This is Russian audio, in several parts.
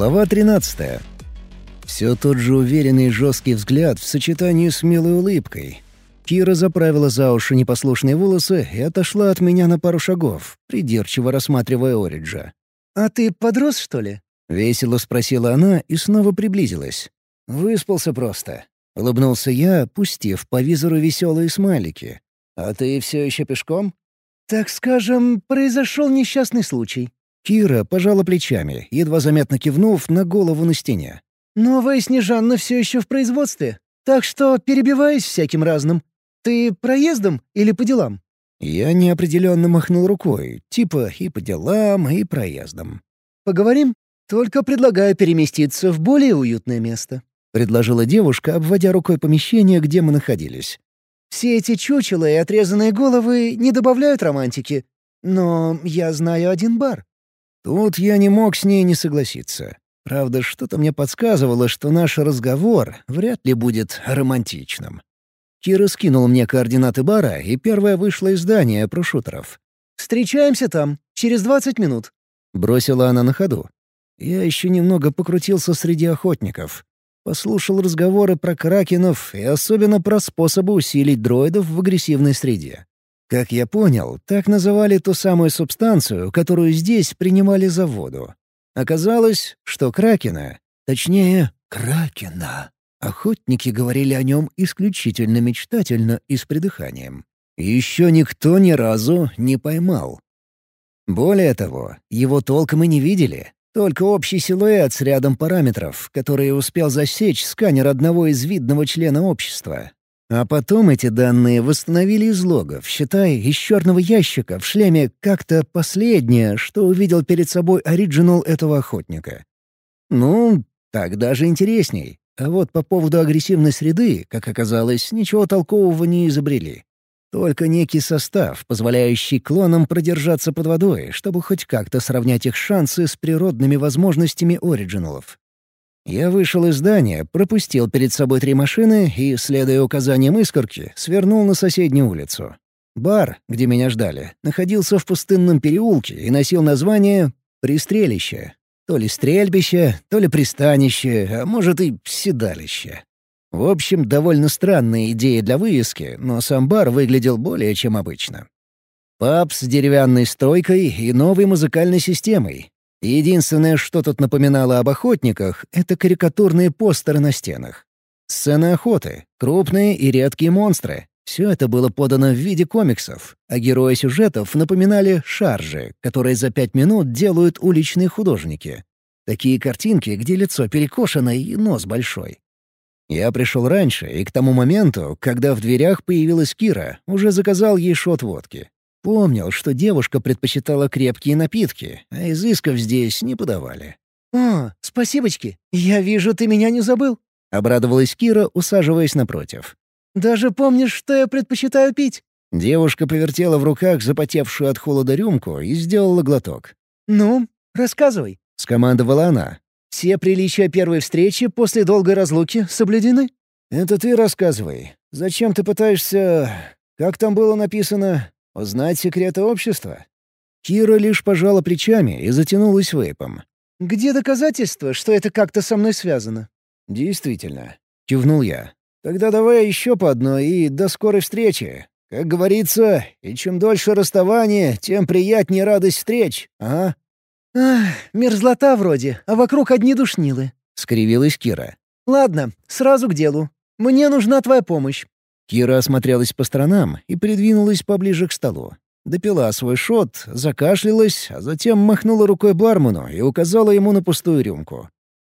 Глава 13. Все тот же уверенный жесткий взгляд в сочетании с милой улыбкой. Кира заправила за уши непослушные волосы и отошла от меня на пару шагов, придирчиво рассматривая Ориджа. «А ты подрос, что ли?» — весело спросила она и снова приблизилась. «Выспался просто», — улыбнулся я, пустив по визору веселые смайлики. «А ты все еще пешком?» «Так скажем, произошел несчастный случай». Кира пожала плечами, едва заметно кивнув на голову на стене. «Новая Снежанна все еще в производстве, так что перебиваюсь всяким разным. Ты проездом или по делам?» Я неопределенно махнул рукой, типа и по делам, и проездом. «Поговорим? Только предлагаю переместиться в более уютное место», — предложила девушка, обводя рукой помещение, где мы находились. «Все эти чучела и отрезанные головы не добавляют романтики, но я знаю один бар». Тут я не мог с ней не согласиться. Правда, что-то мне подсказывало, что наш разговор вряд ли будет романтичным. Кира скинул мне координаты бара, и первая вышла из здания прошутеров. «Встречаемся там, через двадцать минут», — бросила она на ходу. Я еще немного покрутился среди охотников. Послушал разговоры про кракенов и особенно про способы усилить дроидов в агрессивной среде. Как я понял, так называли ту самую субстанцию, которую здесь принимали за воду. Оказалось, что кракена, точнее, кракена, охотники говорили о нем исключительно мечтательно и с придыханием. Еще никто ни разу не поймал. Более того, его толком и не видели, только общий силуэт с рядом параметров, которые успел засечь сканер одного из видного члена общества, а потом эти данные восстановили из логов, считая из черного ящика в шлеме как-то последнее, что увидел перед собой оригинал этого охотника. Ну, так даже интересней. А вот по поводу агрессивной среды, как оказалось, ничего толкового не изобрели. Только некий состав, позволяющий клонам продержаться под водой, чтобы хоть как-то сравнять их шансы с природными возможностями оригиналов. Я вышел из здания, пропустил перед собой три машины и, следуя указаниям искорки, свернул на соседнюю улицу. Бар, где меня ждали, находился в пустынном переулке и носил название «Пристрелище». То ли стрельбище, то ли пристанище, а может и седалище. В общем, довольно странная идея для вывески, но сам бар выглядел более чем обычно. Паб с деревянной стойкой и новой музыкальной системой, Единственное, что тут напоминало об охотниках, — это карикатурные постеры на стенах. Сцены охоты, крупные и редкие монстры. Все это было подано в виде комиксов, а герои сюжетов напоминали шаржи, которые за пять минут делают уличные художники. Такие картинки, где лицо перекошено и нос большой. Я пришел раньше, и к тому моменту, когда в дверях появилась Кира, уже заказал ей шот водки. Помнил, что девушка предпочитала крепкие напитки, а изысков здесь не подавали. «О, спасибочки! Я вижу, ты меня не забыл!» — обрадовалась Кира, усаживаясь напротив. «Даже помнишь, что я предпочитаю пить?» Девушка повертела в руках запотевшую от холода рюмку и сделала глоток. «Ну, рассказывай», — скомандовала она. «Все приличия первой встречи после долгой разлуки соблюдены?» «Это ты рассказывай. Зачем ты пытаешься... Как там было написано? Узнать секреты общества? Кира лишь пожала плечами и затянулась вейпом. «Где доказательства, что это как-то со мной связано?» «Действительно», — кивнул я. «Тогда давай еще по одной и до скорой встречи. Как говорится, и чем дольше расставание, тем приятнее радость встреч, а?» «Ах, мерзлота вроде, а вокруг одни душнилы», — скривилась Кира. «Ладно, сразу к делу. Мне нужна твоя помощь. Кира осмотрелась по сторонам и придвинулась поближе к столу. Допила свой шот, закашлялась, а затем махнула рукой бармену и указала ему на пустую рюмку.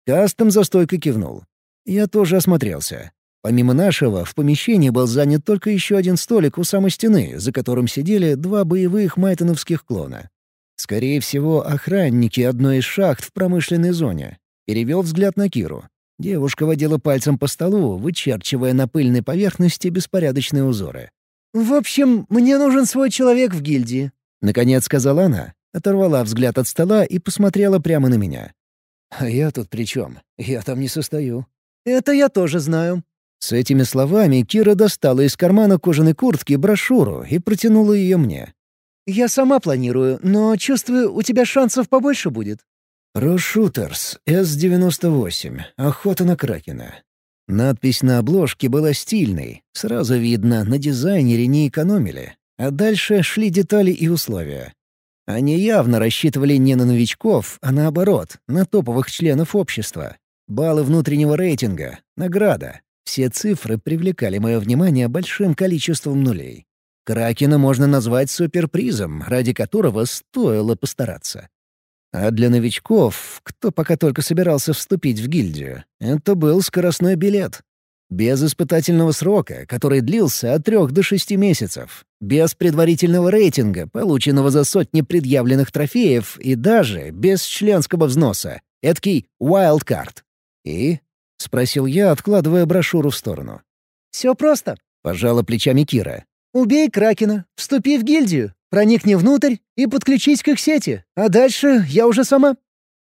Кастом за стойкой кивнул. Я тоже осмотрелся. Помимо нашего, в помещении был занят только еще один столик у самой стены, за которым сидели два боевых майтоновских клона. Скорее всего, охранники одной из шахт в промышленной зоне. Перевел взгляд на Киру. Девушка водила пальцем по столу, вычерчивая на пыльной поверхности беспорядочные узоры. «В общем, мне нужен свой человек в гильдии», — наконец сказала она, оторвала взгляд от стола и посмотрела прямо на меня. «А я тут при чем? Я там не состою». «Это я тоже знаю». С этими словами Кира достала из кармана кожаной куртки брошюру и протянула ее мне. «Я сама планирую, но чувствую, у тебя шансов побольше будет». «Прошутерс, С-98. Охота на Кракена». Надпись на обложке была стильной, сразу видно, на дизайнере не экономили. А дальше шли детали и условия. Они явно рассчитывали не на новичков, а наоборот, на топовых членов общества. Баллы внутреннего рейтинга, награда. Все цифры привлекали мое внимание большим количеством нулей. Кракена можно назвать суперпризом, ради которого стоило постараться. А для новичков, кто пока только собирался вступить в гильдию, это был скоростной билет. Без испытательного срока, который длился от трех до шести месяцев. Без предварительного рейтинга, полученного за сотни предъявленных трофеев, и даже без членского взноса. Эдакий wildcard. «И?» — спросил я, откладывая брошюру в сторону. «Все просто», — пожала плечами Кира. «Убей Кракена, вступи в гильдию, проникни внутрь и подключись к их сети, а дальше я уже сама».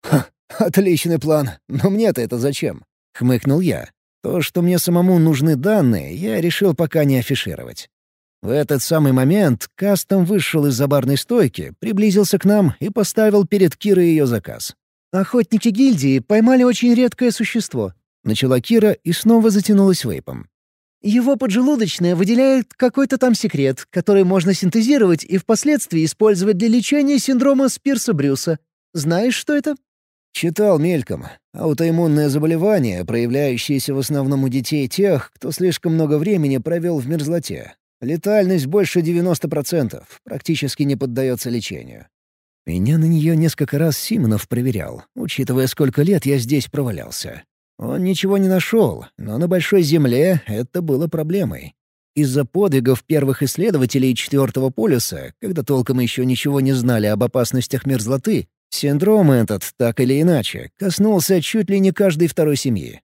«Ха, отличный план, но мне-то это зачем?» — хмыкнул я. То, что мне самому нужны данные, я решил пока не афишировать. В этот самый момент Кастом вышел из-за барной стойки, приблизился к нам и поставил перед Кирой ее заказ. «Охотники гильдии поймали очень редкое существо», — начала Кира и снова затянулась вейпом. «Его поджелудочная выделяет какой-то там секрет, который можно синтезировать и впоследствии использовать для лечения синдрома Спирса-Брюса. Знаешь, что это?» Читал мельком. Аутоиммунное заболевание, проявляющееся в основном у детей тех, кто слишком много времени провел в мерзлоте. Летальность больше 90%, практически не поддается лечению. Меня на нее несколько раз Симонов проверял, учитывая, сколько лет я здесь провалялся. Он ничего не нашел, но на Большой Земле это было проблемой. Из-за подвигов первых исследователей Четвертого полюса, когда толком еще ничего не знали об опасностях мерзлоты, Синдром этот, так или иначе, коснулся чуть ли не каждой второй семьи.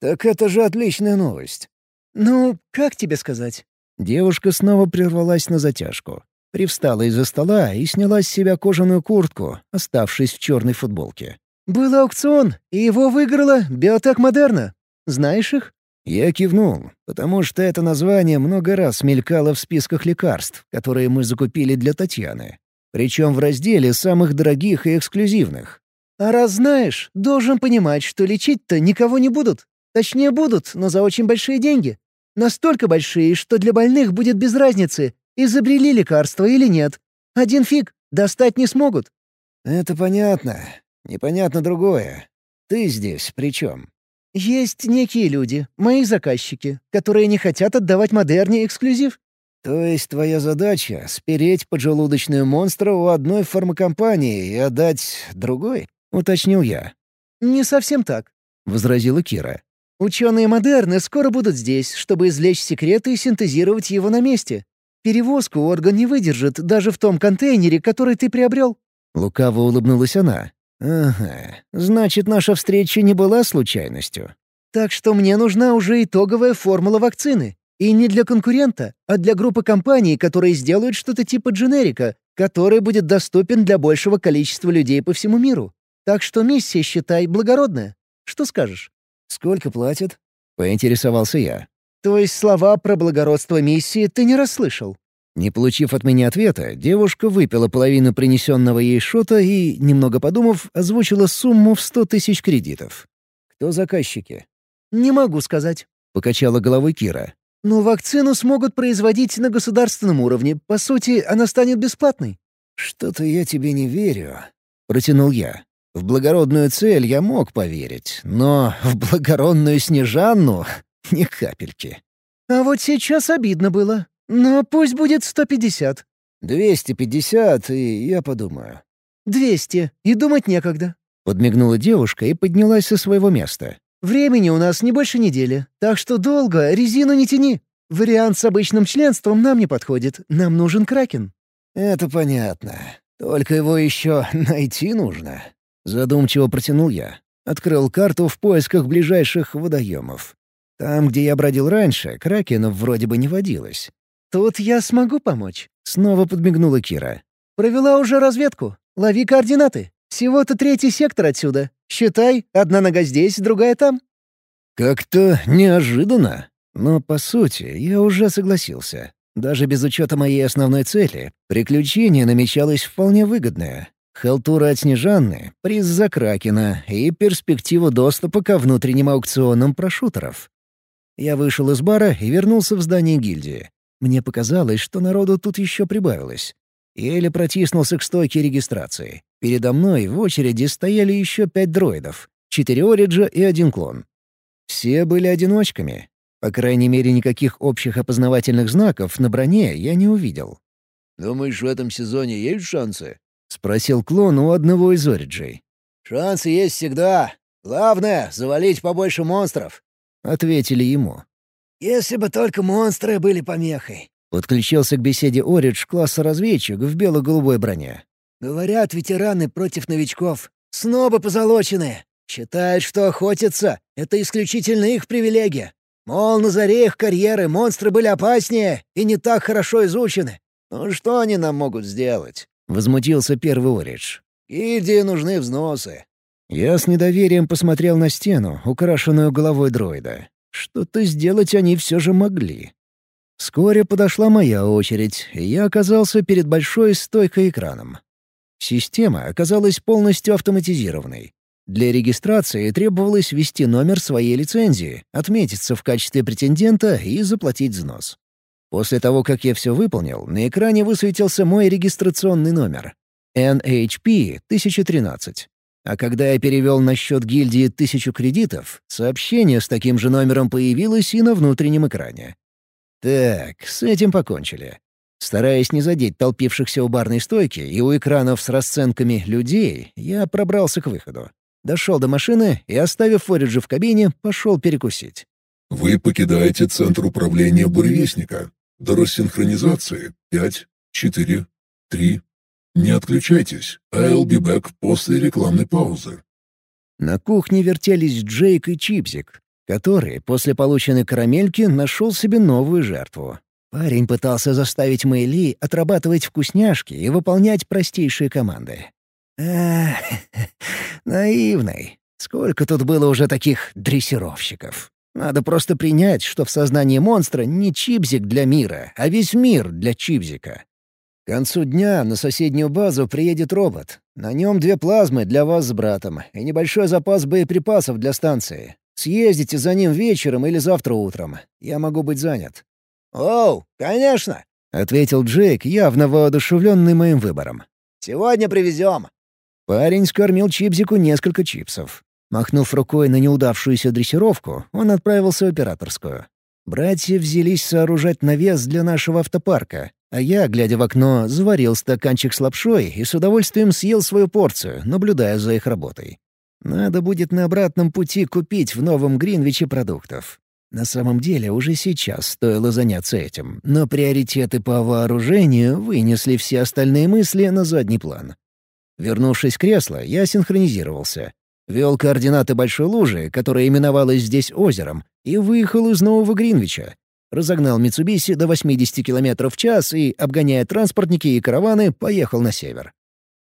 Так это же отличная новость. «Ну, как тебе сказать?» Девушка снова прервалась на затяжку. Привстала из-за стола и сняла с себя кожаную куртку, оставшись в черной футболке. «Был аукцион, и его выиграла Биотек Модерна. Знаешь их?» Я кивнул, потому что это название много раз мелькало в списках лекарств, которые мы закупили для Татьяны. Причем в разделе самых дорогих и эксклюзивных. А раз знаешь, должен понимать, что лечить-то никого не будут. Точнее, будут, но за очень большие деньги. Настолько большие, что для больных будет без разницы, изобрели лекарство или нет. Один фиг, достать не смогут. Это понятно. Непонятно другое. Ты здесь при чем? Есть некие люди, мои заказчики, которые не хотят отдавать модерне эксклюзив. «То есть твоя задача — спереть поджелудочную монстра у одной фармакомпании и отдать другой?» — уточнил я. «Не совсем так», — возразила Кира. «Ученые модерны скоро будут здесь, чтобы извлечь секреты и синтезировать его на месте. Перевозку орган не выдержит даже в том контейнере, который ты приобрел». Лукаво улыбнулась она. «Ага, значит, наша встреча не была случайностью». «Так что мне нужна уже итоговая формула вакцины. И не для конкурента, а для группы компаний, которые сделают что-то типа дженерика, который будет доступен для большего количества людей по всему миру. Так что миссия, считай, благородная. Что скажешь? «Сколько платят?» — поинтересовался я. «То есть слова про благородство миссии ты не расслышал?» Не получив от меня ответа, девушка выпила половину принесенного ей шота и, немного подумав, озвучила сумму в сто тысяч кредитов. «Кто заказчики?» «Не могу сказать», — покачала головой Кира. Но вакцину смогут производить на государственном уровне. По сути, она станет бесплатной». «Что-то я тебе не верю», — протянул я. «В благородную цель я мог поверить, но в благородную Снежанну — ни капельки». «А вот сейчас обидно было. Но пусть будет сто пятьдесят». «Двести пятьдесят, и я подумаю». «Двести, и думать некогда», — подмигнула девушка и поднялась со своего места. Времени у нас не больше недели, так что долго резину не тяни. Вариант с обычным членством нам не подходит, нам нужен кракен». «Это понятно. Только его еще найти нужно». Задумчиво протянул я. Открыл карту в поисках ближайших водоемов. Там, где я бродил раньше, кракенов вроде бы не водилось. «Тут я смогу помочь», — снова подмигнула Кира. «Провела уже разведку. Лови координаты. Всего-то третий сектор отсюда. Считай, одна нога здесь, другая там». Как-то неожиданно. Но, по сути, я уже согласился. Даже без учета моей основной цели, приключение намечалось вполне выгодное. Халтура от Снежанны, приз за Кракена и перспективу доступа ко внутренним аукционам прошутеров. Я вышел из бара и вернулся в здание гильдии. Мне показалось, что народу тут еще прибавилось. Еле протиснулся к стойке регистрации. Передо мной в очереди стояли еще пять дроидов, четыре Ориджа и один клон. Все были одиночками. По крайней мере, никаких общих опознавательных знаков на броне я не увидел. «Думаешь, в этом сезоне есть шансы?» — спросил клон у одного из Ориджей. «Шансы есть всегда. Главное — завалить побольше монстров», — ответили ему. «Если бы только монстры были помехой», Подключился к беседе Оридж класса разведчик в бело-голубой броне. «Говорят, ветераны против новичков. Снобы позолоченные. Считают, что охотиться — это исключительно их привилегия. Мол, на заре их карьеры монстры были опаснее и не так хорошо изучены. Ну что они нам могут сделать?» — возмутился первый Оридж. «Гильдии нужны взносы». Я с недоверием посмотрел на стену, украшенную головой дроида. Что-то сделать они все же могли. Вскоре подошла моя очередь, и я оказался перед большой стойкой экраном. Система оказалась полностью автоматизированной. Для регистрации требовалось ввести номер своей лицензии, отметиться в качестве претендента и заплатить взнос. После того, как я все выполнил, на экране высветился мой регистрационный номер — NHP 1013. А когда я перевел на счет гильдии тысячу кредитов, сообщение с таким же номером появилось и на внутреннем экране. Так, с этим покончили. Стараясь не задеть толпившихся у барной стойки и у экранов с расценками людей, я пробрался к выходу. Дошел до машины и, оставив Фориджа в кабине, пошел перекусить. «Вы покидаете центр управления буревестника. До рассинхронизации — пять, четыре, три. Не отключайтесь. I'll be back после рекламной паузы». На кухне вертелись Джейк и Чипзик, который после полученной карамельки нашел себе новую жертву. Парень пытался заставить Мэйли отрабатывать вкусняшки и выполнять простейшие команды. Ах, наивный. Сколько тут было уже таких дрессировщиков. Надо просто принять, что в сознании монстра не чипзик для мира, а весь мир для чипзика. К концу дня на соседнюю базу приедет робот. На нем две плазмы для вас с братом и небольшой запас боеприпасов для станции. Съездите за ним вечером или завтра утром. Я могу быть занят». «Оу, конечно!» — ответил Джейк, явно воодушевленный моим выбором. «Сегодня привезем». Парень скормил Чипзику несколько чипсов. Махнув рукой на неудавшуюся дрессировку, он отправился в операторскую. Братья взялись сооружать навес для нашего автопарка, а я, глядя в окно, заварил стаканчик с лапшой и с удовольствием съел свою порцию, наблюдая за их работой. Надо будет на обратном пути купить в Новом Гринвиче продуктов. На самом деле уже сейчас стоило заняться этим, но приоритеты по вооружению вынесли все остальные мысли на задний план. Вернувшись в кресло, я синхронизировался. Вел координаты большой лужи, которая именовалась здесь озером, и выехал из Нового Гринвича. Разогнал Митсубиси до 80 км в час и, обгоняя транспортники и караваны, поехал на север.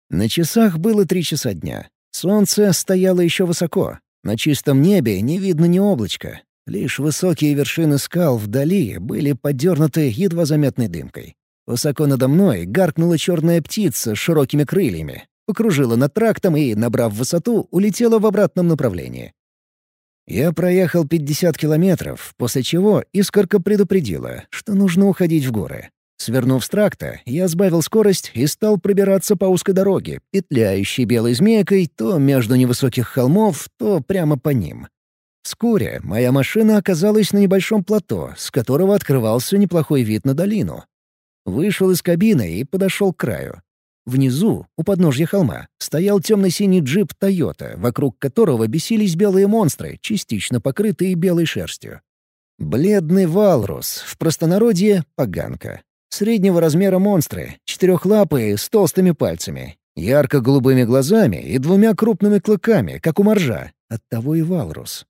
На часах было три часа дня. Солнце стояло еще высоко. На чистом небе не видно ни облачка. Лишь высокие вершины скал вдали были подернуты едва заметной дымкой. Высоко надо мной гаркнула черная птица с широкими крыльями, покружила над трактом и, набрав высоту, улетела в обратном направлении. Я проехал 50 километров, после чего искорка предупредила, что нужно уходить в горы. Свернув с тракта, я сбавил скорость и стал пробираться по узкой дороге, петляющей белой змейкой то между невысоких холмов, то прямо по ним. Вскоре моя машина оказалась на небольшом плато, с которого открывался неплохой вид на долину. Вышел из кабины и подошел к краю. Внизу, у подножья холма, стоял темно-синий джип «Тойота», вокруг которого бесились белые монстры, частично покрытые белой шерстью. Бледный валрус, в простонародье — поганка. Среднего размера монстры, четырехлапые, с толстыми пальцами, ярко-голубыми глазами и двумя крупными клыками, как у моржа, оттого и валрус.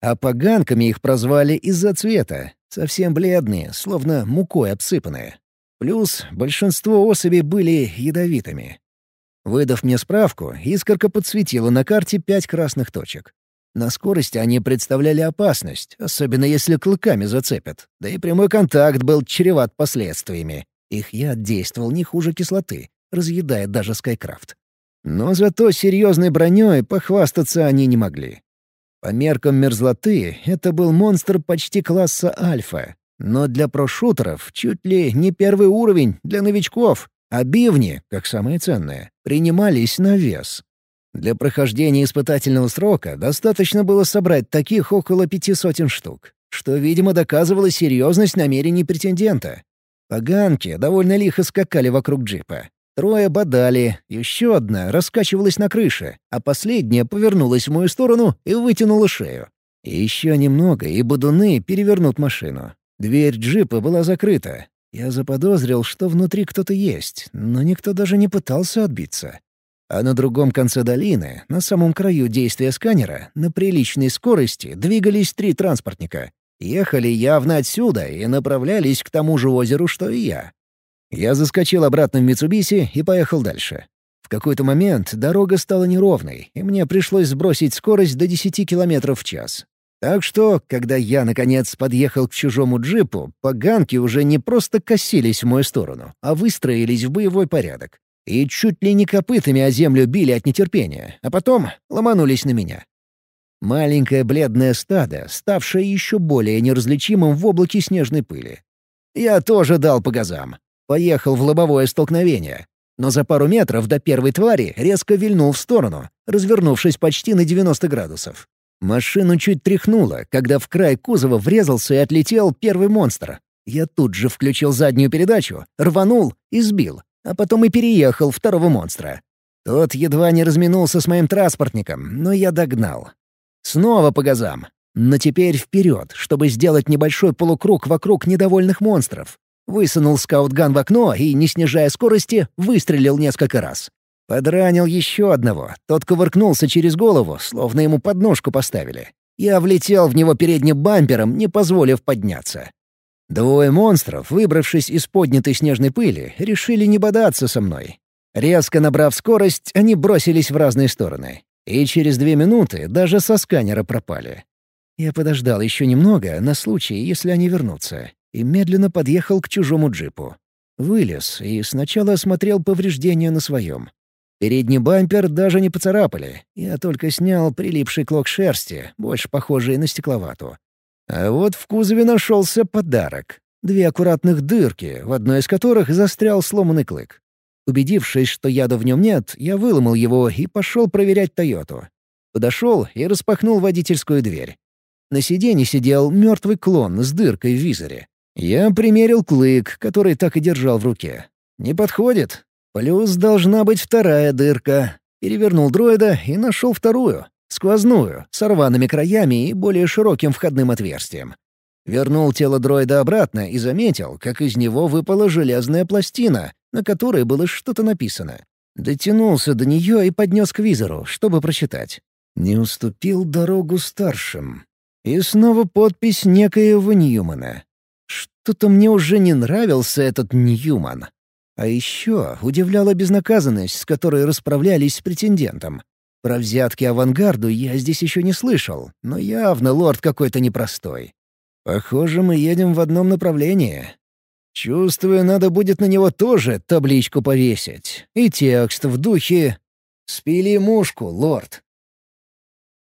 А поганками их прозвали из-за цвета, совсем бледные, словно мукой обсыпанные. Плюс большинство особей были ядовитыми. Выдав мне справку, искорка подсветила на карте пять красных точек. На скорости они представляли опасность, особенно если клыками зацепят. Да и прямой контакт был чреват последствиями. Их яд действовал не хуже кислоты, разъедая даже Скайкрафт. Но зато серьезной броней похвастаться они не могли. По меркам мерзлоты это был монстр почти класса альфа, но для прошутеров чуть ли не первый уровень для новичков, а бивни, как самые ценные, принимались на вес. Для прохождения испытательного срока достаточно было собрать таких около пяти сотен штук, что, видимо, доказывало серьезность намерений претендента. Поганки довольно лихо скакали вокруг джипа. Трое бодали, еще одна раскачивалась на крыше, а последняя повернулась в мою сторону и вытянула шею. И еще немного, и бодуны перевернут машину. Дверь джипа была закрыта. Я заподозрил, что внутри кто-то есть, но никто даже не пытался отбиться. А на другом конце долины, на самом краю действия сканера, на приличной скорости двигались три транспортника. Ехали явно отсюда и направлялись к тому же озеру, что и я. Я заскочил обратно в Митсубиси и поехал дальше. В какой-то момент дорога стала неровной, и мне пришлось сбросить скорость до 10 км в час. Так что, когда я, наконец, подъехал к чужому джипу, поганки уже не просто косились в мою сторону, а выстроились в боевой порядок. И чуть ли не копытами о землю били от нетерпения, а потом ломанулись на меня. Маленькое бледное стадо, ставшее еще более неразличимым в облаке снежной пыли. Я тоже дал по газам. Поехал в лобовое столкновение. Но за пару метров до первой твари резко вильнул в сторону, развернувшись почти на 90 градусов. Машину чуть тряхнуло, когда в край кузова врезался и отлетел первый монстр. Я тут же включил заднюю передачу, рванул и сбил, а потом и переехал второго монстра. Тот едва не разминулся с моим транспортником, но я догнал. Снова по газам. Но теперь вперед, чтобы сделать небольшой полукруг вокруг недовольных монстров. Высунул скаутган в окно и, не снижая скорости, выстрелил несколько раз. Подранил еще одного. Тот кувыркнулся через голову, словно ему подножку поставили. Я влетел в него передним бампером, не позволив подняться. Двое монстров, выбравшись из поднятой снежной пыли, решили не бодаться со мной. Резко набрав скорость, они бросились в разные стороны. И через две минуты даже со сканера пропали. Я подождал еще немного на случай, если они вернутся, и медленно подъехал к чужому джипу. Вылез и сначала осмотрел повреждения на своем. Передний бампер даже не поцарапали. Я только снял прилипший клок шерсти, больше похожий на стекловату. А вот в кузове нашелся подарок. Две аккуратных дырки, в одной из которых застрял сломанный клык. Убедившись, что яда в нем нет, я выломал его и пошел проверять «Тойоту». Подошел и распахнул водительскую дверь. На сиденье сидел мертвый клон с дыркой в визоре. Я примерил клык, который так и держал в руке. Не подходит, Плюс должна быть вторая дырка. Перевернул дроида и нашел вторую, сквозную, с рваными краями и более широким входным отверстием. Вернул тело дроида обратно и заметил, как из него выпала железная пластина, на которой было что-то написано. Дотянулся до нее и поднес к визору, чтобы прочитать. Не уступил дорогу старшим. И снова подпись некоего Ньюмана. Что-то мне уже не нравился этот Ньюман. А еще удивляла безнаказанность, с которой расправлялись с претендентом. Про взятки авангарду я здесь еще не слышал, но явно лорд какой-то непростой. Похоже, мы едем в одном направлении. Чувствую, надо будет на него тоже табличку повесить. И текст в духе «Спили мушку, лорд».